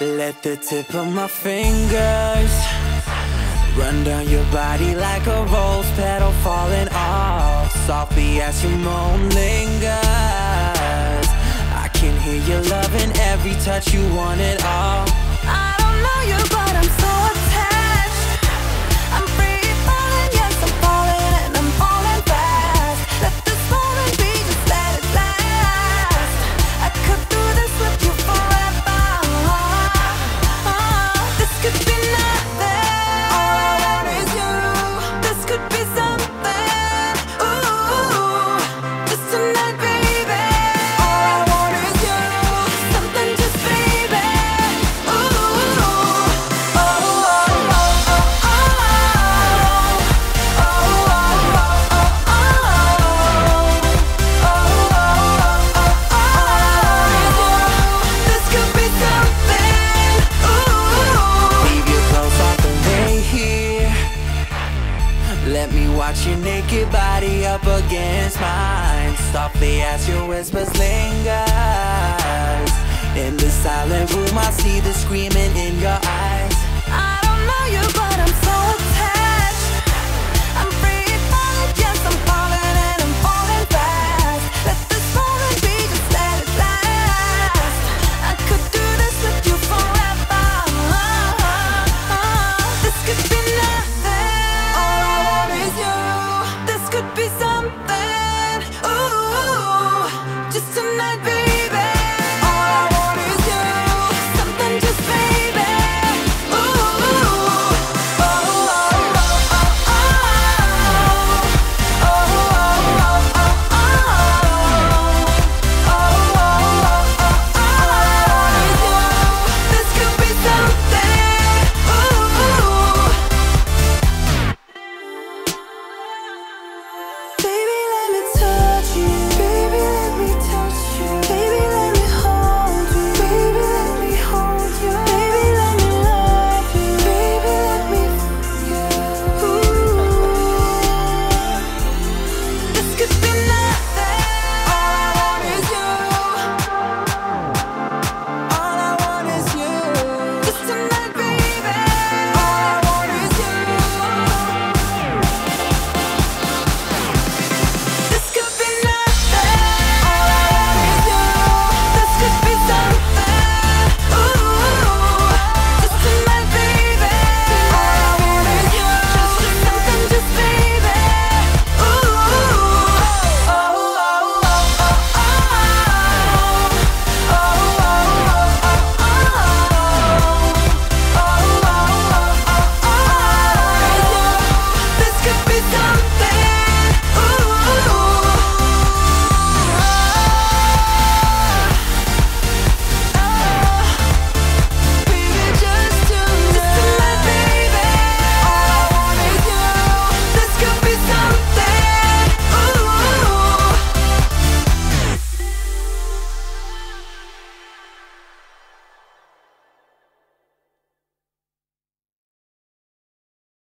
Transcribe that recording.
Let the tip of my fingers run down your body like a rose petal falling off. Softly as your moan lingers, I can hear your love in every touch. You want it all. I don't know you, but I'm so Let me watch your naked body up against mine. Softly as your whispers lingers In the silent room I see the screaming in your eyes. I don't know you just tonight.